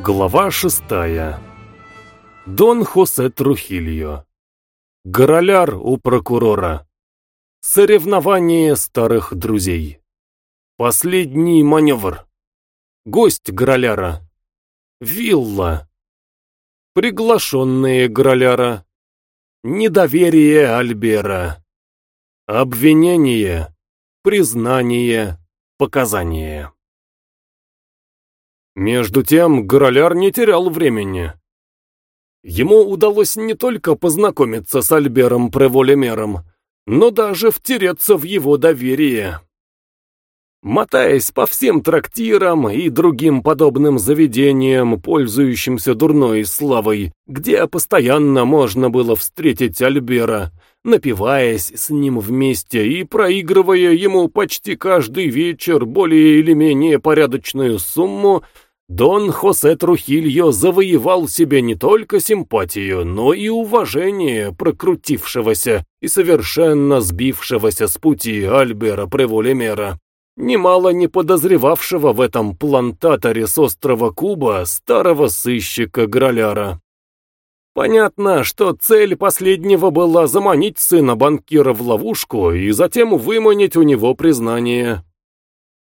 Глава шестая. Дон Хосе Трухильо. Гороляр у прокурора. Соревнование старых друзей. Последний маневр. Гость Гороляра. Вилла. Приглашенные Гороляра. Недоверие Альбера. Обвинение. Признание. Показания. Между тем, Гороляр не терял времени. Ему удалось не только познакомиться с Альбером Преволемером, но даже втереться в его доверие. Мотаясь по всем трактирам и другим подобным заведениям, пользующимся дурной славой, где постоянно можно было встретить Альбера, напиваясь с ним вместе и проигрывая ему почти каждый вечер более или менее порядочную сумму, Дон Хосе Трухильо завоевал себе не только симпатию, но и уважение прокрутившегося и совершенно сбившегося с пути Альбера Преволемера, немало не подозревавшего в этом плантаторе с острова Куба старого сыщика Граляра. Понятно, что цель последнего была заманить сына банкира в ловушку и затем выманить у него признание.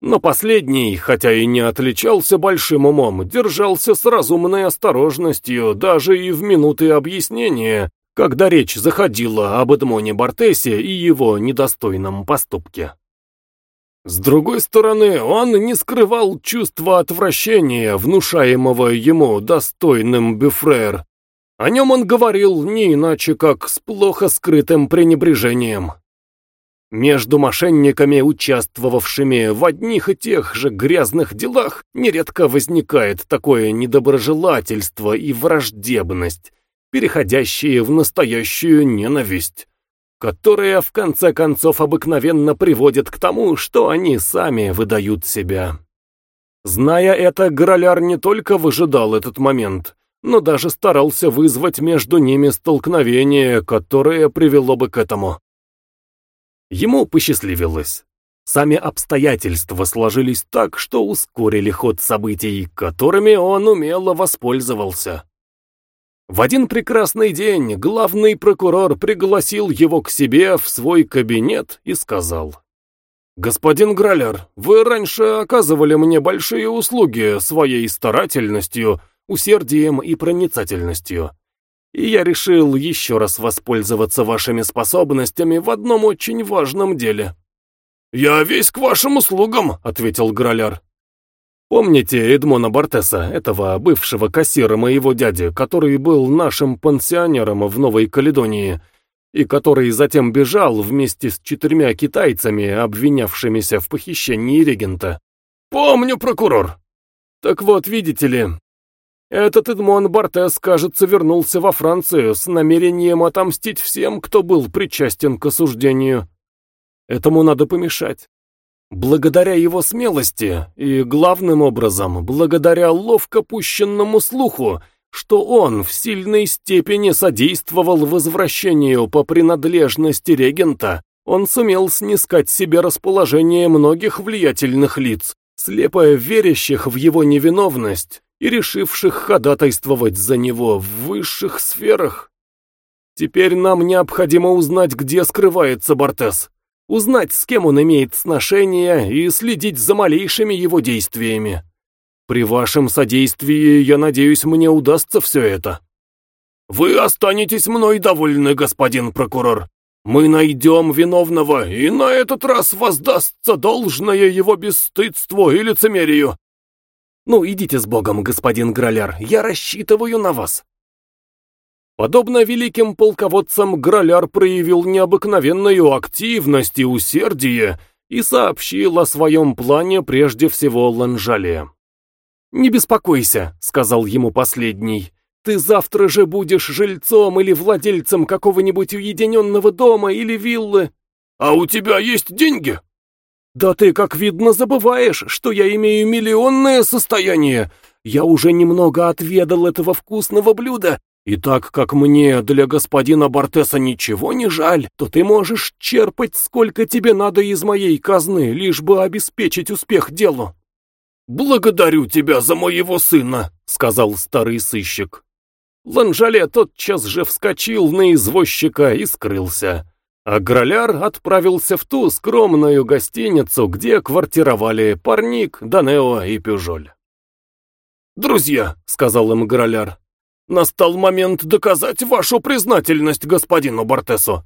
Но последний, хотя и не отличался большим умом, держался с разумной осторожностью даже и в минуты объяснения, когда речь заходила об Эдмоне Бартесе и его недостойном поступке. С другой стороны, он не скрывал чувства отвращения, внушаемого ему достойным Бюфрер. О нем он говорил не иначе, как с плохо скрытым пренебрежением. Между мошенниками, участвовавшими в одних и тех же грязных делах, нередко возникает такое недоброжелательство и враждебность, переходящие в настоящую ненависть, которая в конце концов обыкновенно приводит к тому, что они сами выдают себя. Зная это, Гороляр не только выжидал этот момент, но даже старался вызвать между ними столкновение, которое привело бы к этому. Ему посчастливилось. Сами обстоятельства сложились так, что ускорили ход событий, которыми он умело воспользовался. В один прекрасный день главный прокурор пригласил его к себе в свой кабинет и сказал, «Господин Граляр, вы раньше оказывали мне большие услуги своей старательностью, усердием и проницательностью и я решил еще раз воспользоваться вашими способностями в одном очень важном деле». «Я весь к вашим услугам», — ответил Граляр. «Помните Эдмона Бартеса, этого бывшего кассира моего дяди, который был нашим пансионером в Новой Каледонии, и который затем бежал вместе с четырьмя китайцами, обвинявшимися в похищении регента?» «Помню, прокурор». «Так вот, видите ли, этот Эдмон Бартес, кажется, вернулся во Францию с намерением отомстить всем, кто был причастен к осуждению. Этому надо помешать. Благодаря его смелости и, главным образом, благодаря ловко пущенному слуху, что он в сильной степени содействовал возвращению по принадлежности регента, он сумел снискать себе расположение многих влиятельных лиц, слепо верящих в его невиновность и решивших ходатайствовать за него в высших сферах. Теперь нам необходимо узнать, где скрывается Бортес, узнать, с кем он имеет сношение и следить за малейшими его действиями. При вашем содействии, я надеюсь, мне удастся все это. Вы останетесь мной довольны, господин прокурор. Мы найдем виновного, и на этот раз воздастся должное его бесстыдству и лицемерию. Ну, идите с Богом, господин Граляр, я рассчитываю на вас. Подобно великим полководцам, Граляр проявил необыкновенную активность и усердие и сообщил о своем плане прежде всего Ланжале. «Не беспокойся», — сказал ему последний, — «ты завтра же будешь жильцом или владельцем какого-нибудь уединенного дома или виллы». «А у тебя есть деньги?» «Да ты, как видно, забываешь, что я имею миллионное состояние. Я уже немного отведал этого вкусного блюда, и так как мне для господина Бортеса ничего не жаль, то ты можешь черпать сколько тебе надо из моей казны, лишь бы обеспечить успех делу». «Благодарю тебя за моего сына», — сказал старый сыщик. Ланжале тотчас же вскочил на извозчика и скрылся, а Граляр отправился в ту скромную гостиницу, где квартировали парник, Данео и Пюжоль. «Друзья», — сказал им Граляр, — «настал момент доказать вашу признательность господину Бортесу».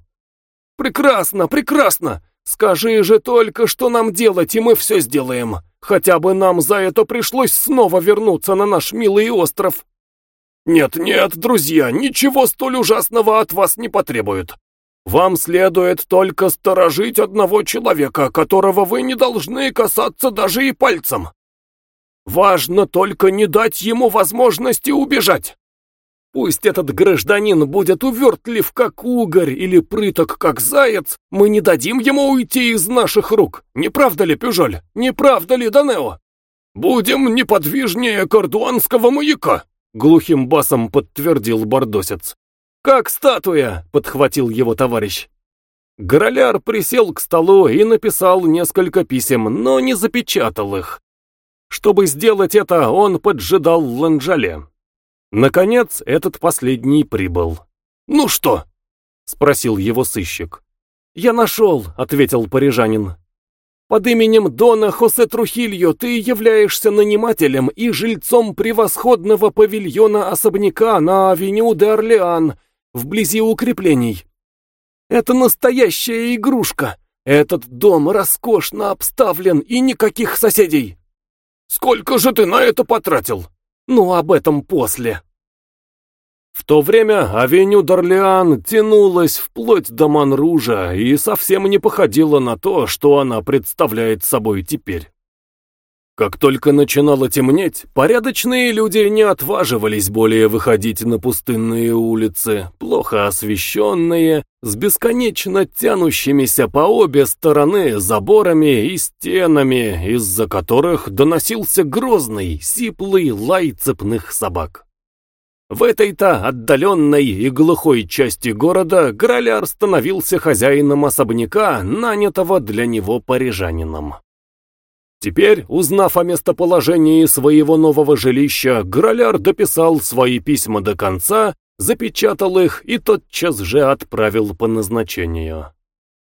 «Прекрасно, прекрасно! Скажи же только, что нам делать, и мы все сделаем. Хотя бы нам за это пришлось снова вернуться на наш милый остров». «Нет-нет, друзья, ничего столь ужасного от вас не потребует. Вам следует только сторожить одного человека, которого вы не должны касаться даже и пальцем. Важно только не дать ему возможности убежать. Пусть этот гражданин будет увертлив, как угорь, или прыток, как заяц, мы не дадим ему уйти из наших рук. Не правда ли, Пюжоль? Не правда ли, Данео? Будем неподвижнее кардуанского маяка, глухим басом подтвердил бордосец. Как статуя, подхватил его товарищ. Гороляр присел к столу и написал несколько писем, но не запечатал их. Чтобы сделать это, он поджидал Ланжале. Наконец, этот последний прибыл. «Ну что?» — спросил его сыщик. «Я нашел», — ответил парижанин. «Под именем Дона Хосе Трухильо ты являешься нанимателем и жильцом превосходного павильона особняка на авеню де Орлеан, вблизи укреплений. Это настоящая игрушка. Этот дом роскошно обставлен и никаких соседей». «Сколько же ты на это потратил?» Ну, об этом после. В то время авеню Дорлеан тянулась вплоть до Монружа и совсем не походила на то, что она представляет собой теперь. Как только начинало темнеть, порядочные люди не отваживались более выходить на пустынные улицы, плохо освещенные, с бесконечно тянущимися по обе стороны заборами и стенами, из-за которых доносился грозный, сиплый лай цепных собак. В этой-то отдаленной и глухой части города Граляр становился хозяином особняка, нанятого для него парижанином. Теперь, узнав о местоположении своего нового жилища, Граляр дописал свои письма до конца, запечатал их и тотчас же отправил по назначению.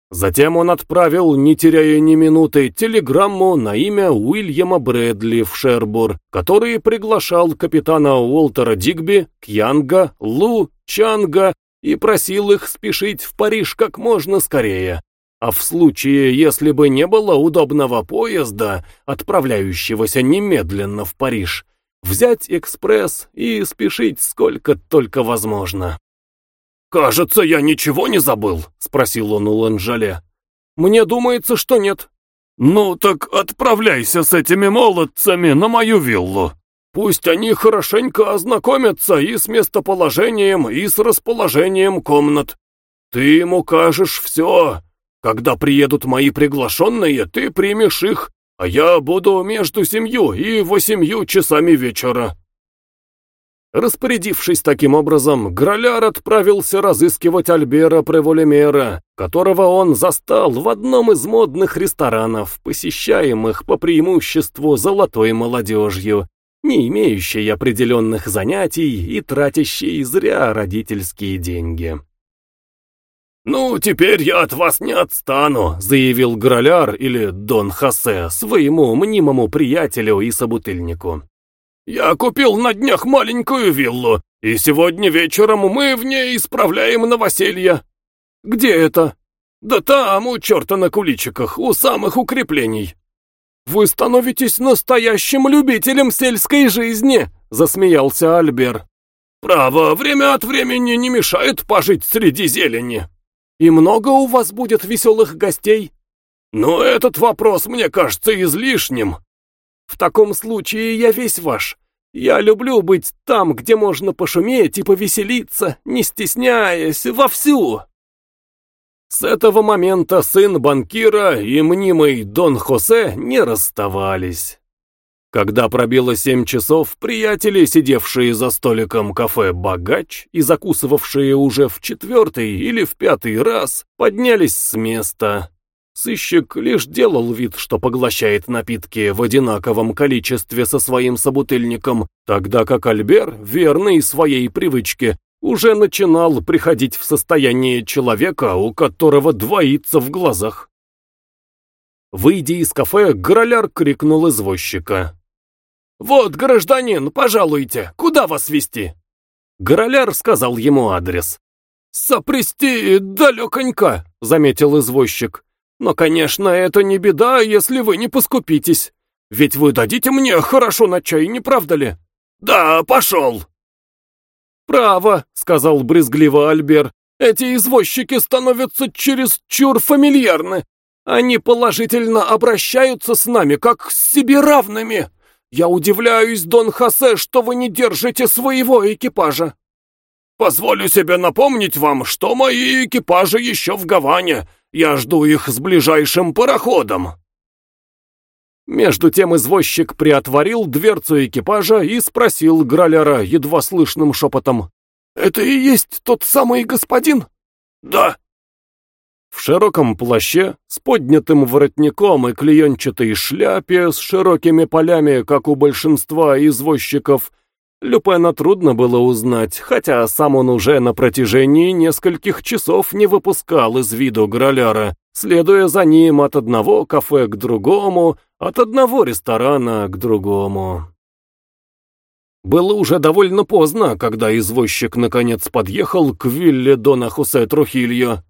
Затем он отправил, не теряя ни минуты, телеграмму на имя Уильяма Брэдли в Шербур, который приглашал капитана Уолтера Дигби, Кьянга, Лу, Чанга и просил их спешить в Париж как можно скорее, а в случае, если бы не было удобного поезда, отправляющегося немедленно в Париж, взять экспресс и спешить сколько только возможно. «Кажется, я ничего не забыл?» — спросил он у Ланжале. «Мне думается, что нет». «Ну так отправляйся с этими молодцами на мою виллу. Пусть они хорошенько ознакомятся и с местоположением, и с расположением комнат. Ты им укажешь все, когда приедут мои приглашенные, ты примешь их, а я буду между семью и восемью часами вечера». Распорядившись таким образом, Граляр отправился разыскивать Альбера Преволемера, которого он застал в одном из модных ресторанов, посещаемых по преимуществу золотой молодежью, не имеющей определенных занятий и тратящей зря родительские деньги. «Ну, теперь я от вас не отстану», — заявил Граляр или Дон Хосе своему мнимому приятелю и собутыльнику. «Я купил на днях маленькую виллу, и сегодня вечером мы в ней исправляем новоселье». «Где это?» «Да там, у черта на куличиках, у самых укреплений». «Вы становитесь настоящим любителем сельской жизни», — засмеялся Альбер. «Право, время от времени не мешает пожить среди зелени». И много у вас будет веселых гостей? Но этот вопрос мне кажется излишним. В таком случае я весь ваш. Я люблю быть там, где можно пошуметь и повеселиться, не стесняясь, вовсю. С этого момента сын банкира и мнимый Дон Хосе не расставались. Когда пробило семь часов, приятели, сидевшие за столиком кафе «Богач» и закусывавшие уже в четвертый или в пятый раз, поднялись с места. Сыщик лишь делал вид, что поглощает напитки в одинаковом количестве со своим собутыльником, тогда как Альбер, верный своей привычке, уже начинал приходить в состояние человека, у которого двоится в глазах. Выйдя из кафе, Гороляр крикнул извозчика. «Вот, гражданин, пожалуйте, куда вас везти?» Гороляр сказал ему адрес. «Сопрести далеконько», — заметил извозчик. «Но, конечно, это не беда, если вы не поскупитесь. Ведь вы дадите мне хорошо на чай, не правда ли?» «Да, пошел!» «Право», — сказал брезгливо Альбер, — «эти извозчики становятся чересчур фамильярны. Они положительно обращаются с нами, как с себе равными. Я удивляюсь, Дон Хосе, что вы не держите своего экипажа». «Позволю себе напомнить вам, что мои экипажи еще в Гаване. Я жду их с ближайшим пароходом». Между тем извозчик приотворил дверцу экипажа и спросил Граляра едва слышным шепотом. «Это и есть тот самый господин?» «Да». В широком плаще, с поднятым воротником и клеенчатой шляпе с широкими полями, как у большинства извозчиков, Люпена трудно было узнать, хотя сам он уже на протяжении нескольких часов не выпускал из виду Граляра, следуя за ним от одного кафе к другому, от одного ресторана к другому. Было уже довольно поздно, когда извозчик наконец подъехал к вилле Дона Хусе Трухильо.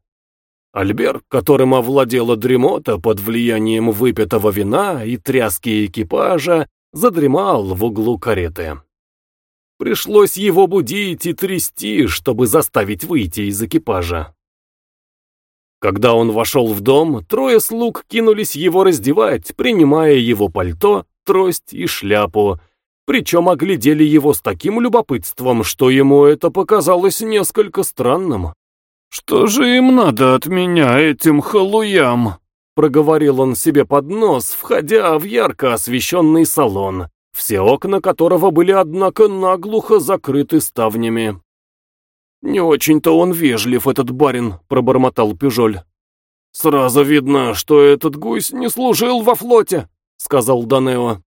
Альбер, которым овладела дремота под влиянием выпитого вина и тряски экипажа, задремал в углу кареты. Пришлось его будить и трясти, чтобы заставить выйти из экипажа. Когда он вошел в дом, трое слуг кинулись его раздевать, принимая его пальто, трость и шляпу, причем оглядели его с таким любопытством, что ему это показалось несколько странным. «Что же им надо от меня, этим халуям?» — проговорил он себе под нос, входя в ярко освещенный салон, все окна которого были, однако, наглухо закрыты ставнями. «Не очень-то он вежлив, этот барин», — пробормотал Пюжоль. «Сразу видно, что этот гусь не служил во флоте», — сказал Данео.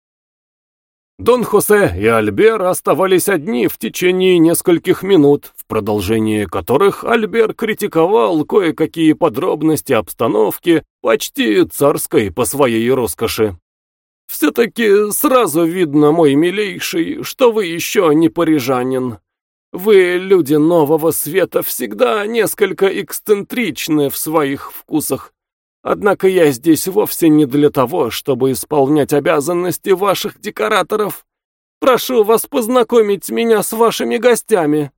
Дон Хосе и Альбер оставались одни в течение нескольких минут, в продолжении которых Альбер критиковал кое-какие подробности обстановки, почти царской по своей роскоши. «Все-таки сразу видно, мой милейший, что вы еще не парижанин. Вы, люди нового света, всегда несколько эксцентричны в своих вкусах. Однако я здесь вовсе не для того, чтобы исполнять обязанности ваших декораторов. Прошу вас познакомить меня с вашими гостями».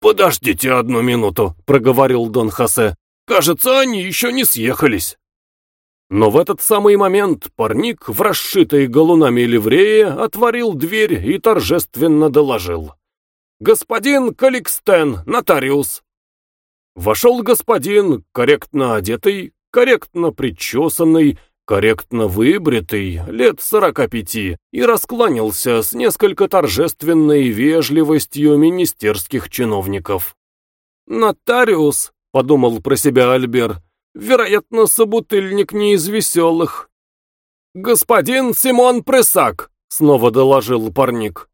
«Подождите одну минуту», — проговорил Дон Хосе. «Кажется, они еще не съехались». Но в этот самый момент парник в расшитой галунами ливрее отворил дверь и торжественно доложил. «Господин Каликстен, нотариус!» Вошел господин, корректно одетый, корректно причесанный, корректно выбритый, лет сорока пяти, и раскланялся с несколько торжественной вежливостью министерских чиновников. «Нотариус», — подумал про себя Альбер, — Вероятно, собутыльник не из веселых. «Господин Симон Пресак!» — снова доложил парник.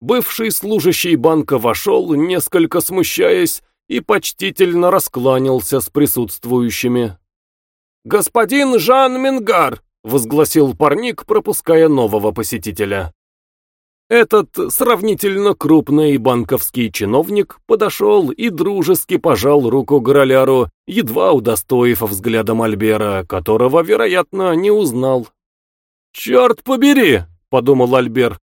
Бывший служащий банка вошел, несколько смущаясь, и почтительно раскланялся с присутствующими. «Господин Жан Мингар!» — возгласил парник, пропуская нового посетителя. Этот сравнительно крупный банковский чиновник подошел и дружески пожал руку Гороляру, едва удостоив взглядом Альбера, которого, вероятно, не узнал. «Черт побери!» — подумал Альбер.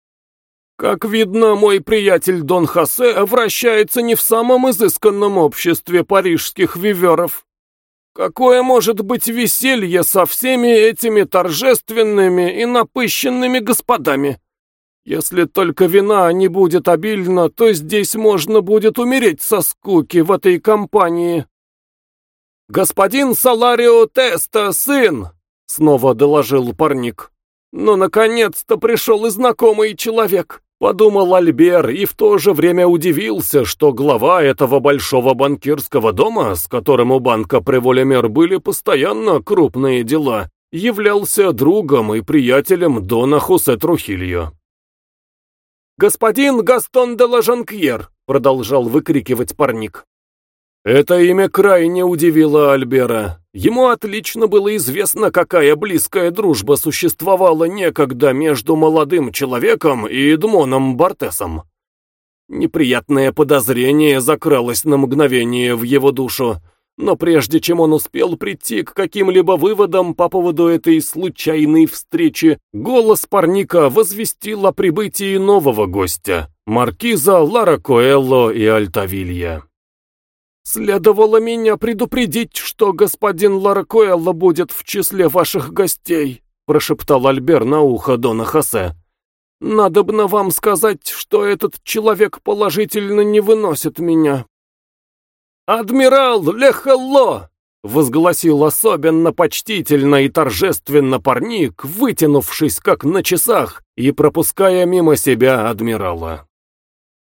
«Как видно, мой приятель Дон Хосе вращается не в самом изысканном обществе парижских виверов. Какое может быть веселье со всеми этими торжественными и напыщенными господами?» Если только вина не будет обильна, то здесь можно будет умереть со скуки в этой компании. «Господин Саларио Теста, сын!» — снова доложил парник. «Но, наконец-то, пришел и знакомый человек. Подумал Альбер и в то же время удивился, что глава этого большого банкирского дома, с которым у банка Преволемер были постоянно крупные дела, являлся другом и приятелем Дона Хосе Трухильо. «Господин Гастон де Лажанкьер!» — продолжал выкрикивать парник. Это имя крайне удивило Альбера. Ему отлично было известно, какая близкая дружба существовала некогда между молодым человеком и Эдмоном Бартесом. Неприятное подозрение закралось на мгновение в его душу, но прежде чем он успел прийти к каким-либо выводам по поводу этой случайной встречи, голос парника возвестил о прибытии нового гостя, маркиза Лара Коэлло и Альтавилья. «Следовало меня предупредить, что господин Ларакуэлло будет в числе ваших гостей», прошептал Альбер на ухо Дона Хосе. «Надобно вам сказать, что этот человек положительно не выносит меня». «Адмирал Лехелло!» — возгласил особенно почтительно и торжественно парник, вытянувшись как на часах и пропуская мимо себя адмирала.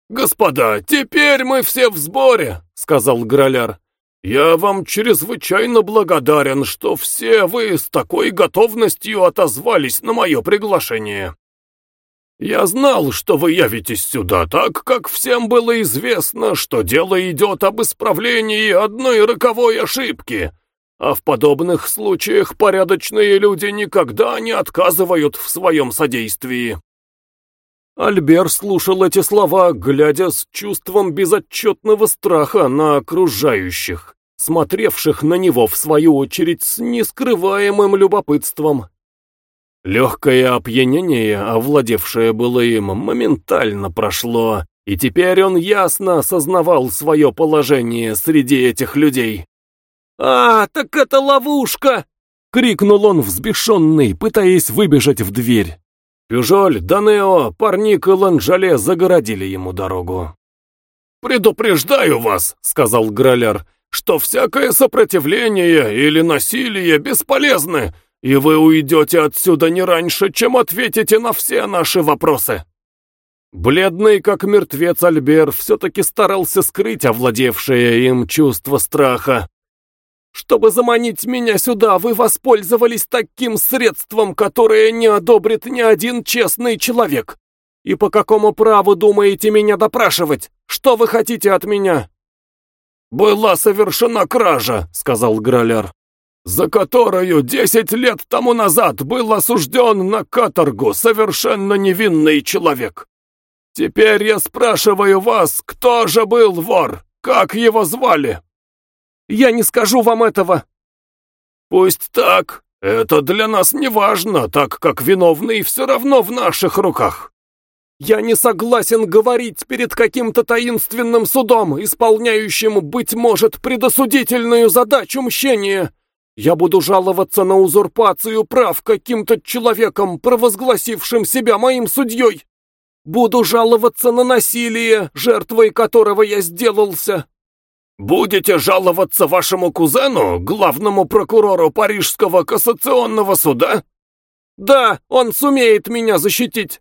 «Господа, теперь мы все в сборе», — сказал Граляр. «Я вам чрезвычайно благодарен, что все вы с такой готовностью отозвались на мое приглашение. Я знал, что вы явитесь сюда, так как всем было известно, что дело идет об исправлении одной роковой ошибки, а в подобных случаях порядочные люди никогда не отказывают в своем содействии. Альбер слушал эти слова, глядя с чувством безотчетного страха на окружающих, смотревших на него, в свою очередь, с нескрываемым любопытством. Легкое опьянение, овладевшее было им, моментально прошло, и теперь он ясно осознавал свое положение среди этих людей. «А, так это ловушка!» — крикнул он взбешенный, пытаясь выбежать в дверь. Пюжоль, Данео, Парник и Ланжале загородили ему дорогу. «Предупреждаю вас», — сказал Граляр, — «что всякое сопротивление или насилие бесполезны, и вы уйдете отсюда не раньше, чем ответите на все наши вопросы». Бледный, как мертвец Альбер, все-таки старался скрыть овладевшее им чувство страха. Чтобы заманить меня сюда, вы воспользовались таким средством, которое не одобрит ни один честный человек. И по какому праву думаете меня допрашивать? Что вы хотите от меня?» «Была совершена кража», — сказал Граляр, «за которую десять лет тому назад был осужден на каторгу совершенно невинный человек. Теперь я спрашиваю вас, кто же был вор? Как его звали?» Я не скажу вам этого!» «Пусть так. Это для нас не важно, так как виновный все равно в наших руках. Я не согласен говорить перед каким-то таинственным судом, исполняющим, быть может, предосудительную задачу мщения. Я буду жаловаться на узурпацию прав каким-то человеком, провозгласившим себя моим судьей. Буду жаловаться на насилие, жертвой которого я сделался. «Будете жаловаться вашему кузену, главному прокурору Парижского кассационного суда?» «Да, он сумеет меня защитить».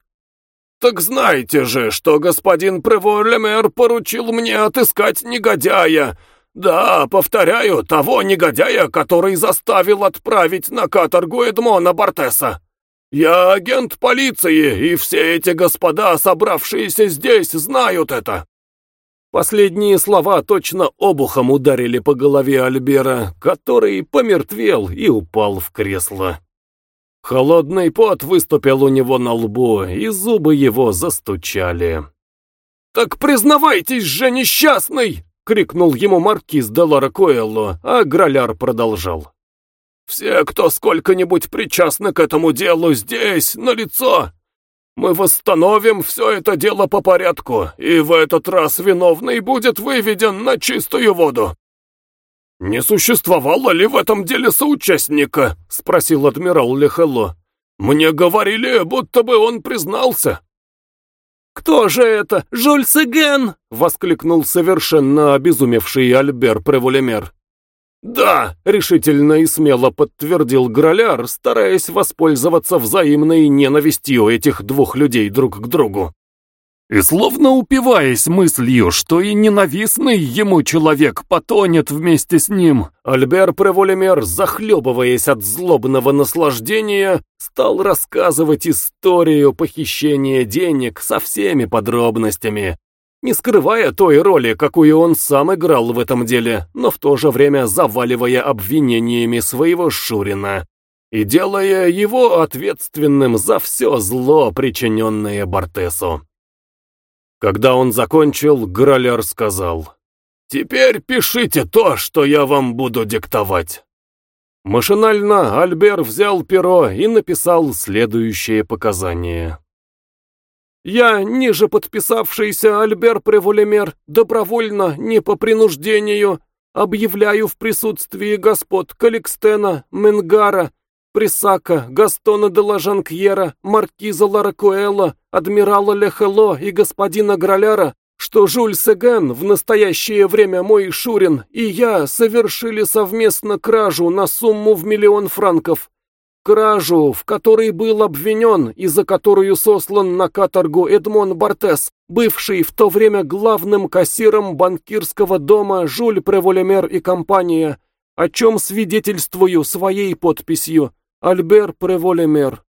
«Так знаете же, что господин Преволемер поручил мне отыскать негодяя. Да, повторяю, того негодяя, который заставил отправить на каторгу Эдмона Бартеса. Я агент полиции, и все эти господа, собравшиеся здесь, знают это. Последние слова точно обухом ударили по голове Альбера, который помертвел и упал в кресло. Холодный пот выступил у него на лбу, и зубы его застучали. «Так признавайтесь же, несчастный!» — крикнул ему маркиз де Ларакуэлло, а Граляр продолжал. «Все, кто сколько-нибудь причастны к этому делу здесь, на лицо, мы восстановим все это дело по порядку, и в этот раз виновный будет выведен на чистую воду». «Не существовало ли в этом деле соучастника?» — спросил адмирал Лехело. «Мне говорили, будто бы он признался». «Кто же это? Жюль Сеген!» — воскликнул совершенно обезумевший Альбер Преволемер. «Да», — решительно и смело подтвердил Граляр, стараясь воспользоваться взаимной ненавистью этих двух людей друг к другу. И словно упиваясь мыслью, что и ненавистный ему человек потонет вместе с ним, Альбер Преволемер, захлебываясь от злобного наслаждения, стал рассказывать историю похищения денег со всеми подробностями, не скрывая той роли, какую он сам играл в этом деле, но в то же время заваливая обвинениями своего Шурина и делая его ответственным за все зло, причиненное Бартесу. Когда он закончил, Граляр сказал, «Теперь пишите то, что я вам буду диктовать». Машинально Альбер взял перо и написал следующее показание. «Я, ниже подписавшийся Альбер Преволемер, добровольно, не по принуждению, объявляю в присутствии господ Каликстена, Менгара, Присака, Гастона де Лажанкьера, маркиза Ларакуэла, адмирала Лехело и господина Граляра, что Жюль Сеген, в настоящее время мой Шурин, и я совершили совместно кражу на сумму в миллион франков. Кражу, в которой был обвинен и за которую сослан на каторгу Эдмон Бартес, бывший в то время главным кассиром банкирского дома Жюль Преволемер и компания, о чем свидетельствую своей подписью. Альбер Преволемер.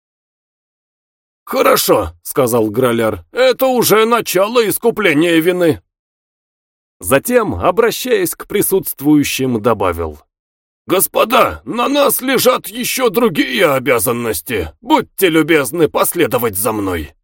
«Хорошо», — сказал Граляр, — «это уже начало искупления вины». Затем, обращаясь к присутствующим, добавил. «Господа, на нас лежат еще другие обязанности. Будьте любезны последовать за мной».